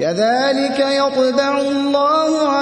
كذلك يطبع الله على